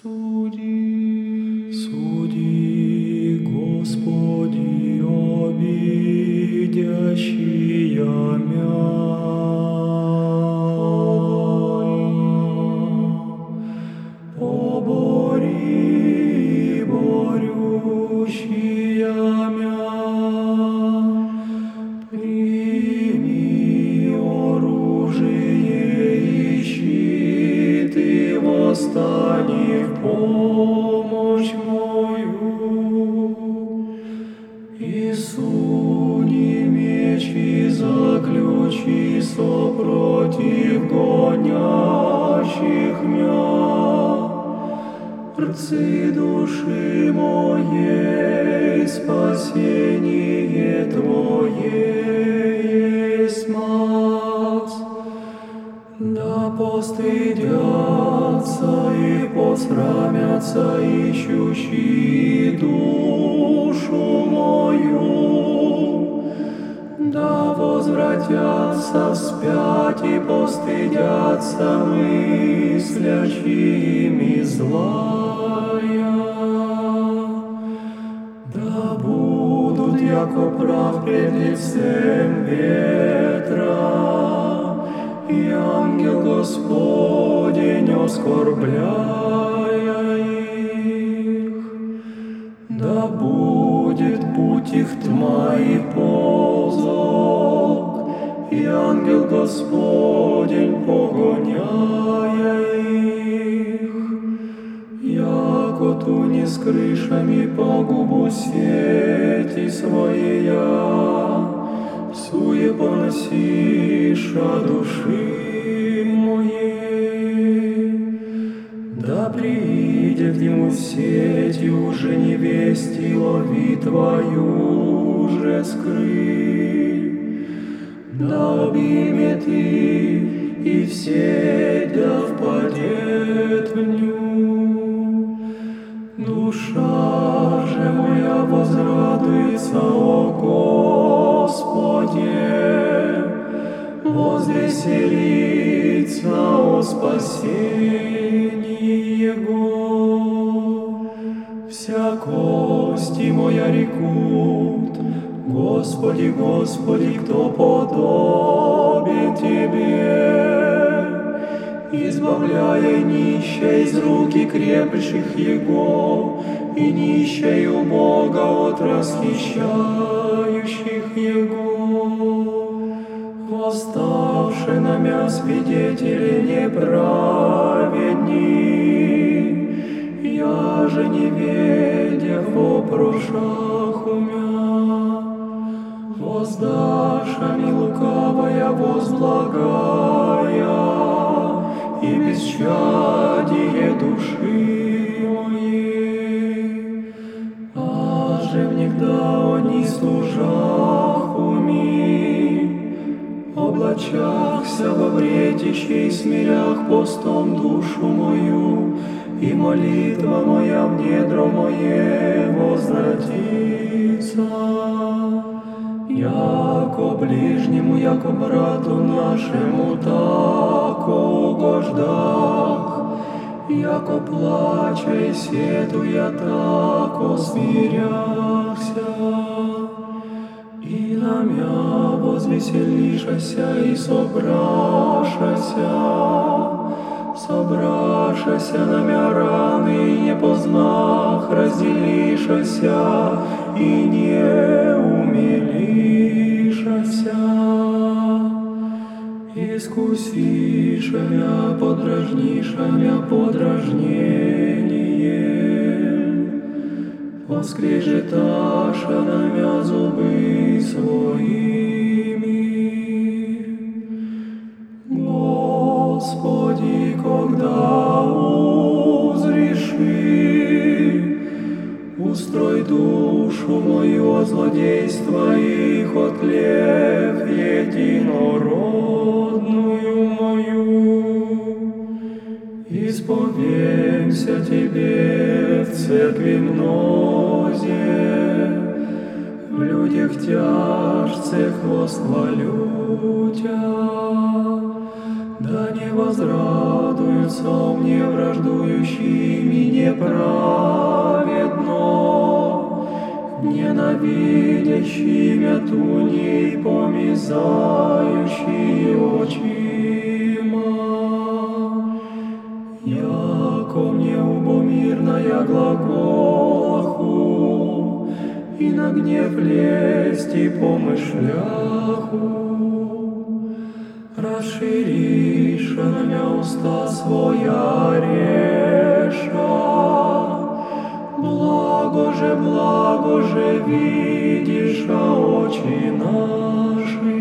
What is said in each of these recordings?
Суди, суди, Господи, обидящия мя. Побори, и восстани в помощь мою. И суни меч и заключи сопротив гонящих мя. Рцы души моей, спасение Твое есть мас. Постыдятся и посрамятся ищущие душу мою. Да возвратятся вспять и постыдятся мыслящими злая. Да будут яко прав пред лицем ветра, Господень оскорбляя их. Да будет путь их тьма и ползок, и ангел Господень погоняя их. Яко туни с крышами погубу сети своя, суе поносиша души ему сеть, и уже невести лови твою же скрыть. Да обнимет и, и в сеть да впадет в ню. Душа же моя возрадуется, о Господе, возвеселится о спасении Его. Вся кости моя рекут, Господи, Господи, кто подобен Тебе? избавляя нищей из руки крепших Его, и нищею Бога от расхищающих Его. Восставши на мя свидетели неправедни, я же не ведя о прошах умя. Воздашами лукавая возблагая, и бесчадие души моей. А же внегда они служах уми, облачахся во вретище и смирях постом душу мою, и молитва моя в недро мое возвратится. Яко ближнему, яко брату нашему, тако угождах, яко плача и сетуя, тако смиряхся. И на мя возвеселишася и собрашася, собрашася на мя раны, не познах разделишася, и не умилишася. Искусиша мя, подражниша мя подражнение, поскрежеташа на мя зубы от злодейства их, от лев единородную мою. Исповемся Тебе в церкви мнозе, в людях тяжцех восхвалю Тя. Да не возрадуются мне враждующими неправедно, ненавидящими туней помизающие очима. Яко мне убомирная глаголаху, и на гнев лести помышляху. Расширишь на меня уста своя реша, Благо же, благо же видишь а очи наши.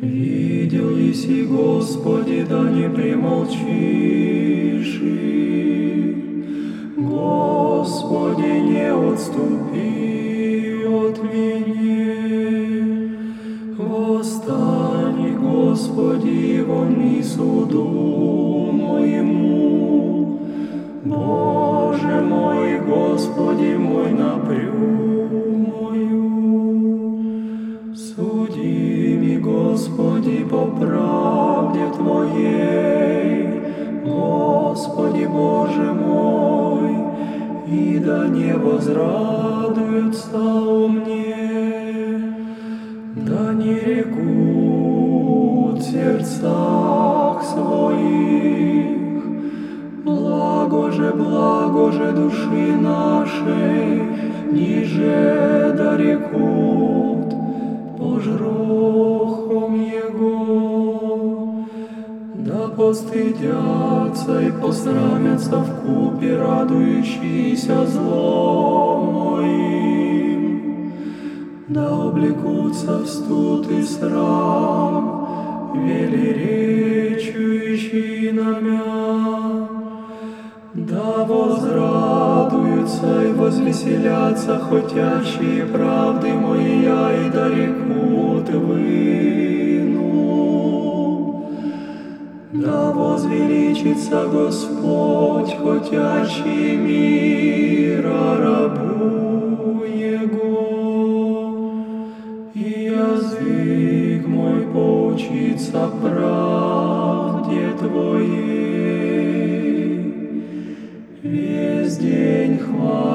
Видел еси, Господи, да не примолчишь. Господи, не отступи от меня. Восстань, Господи, вон и суду моему. Боже мой, Господи мой, напрю. Суди ми, Господи, по правде Твоей, Господи Боже мой, и да не возрадуются о мне, да не рекут в сердцах своих, Благо же, благо же души нашей, ниже да рекут пожрохом Его. Да постыдятся и посрамятся в купе радующиеся злом моим. Да облекутся в студ и срам, на мя. Да возрадуются и возвеселятся хотящие правды моя и да рекут выну. Да возвеличится Господь, хотящий мира рабу one.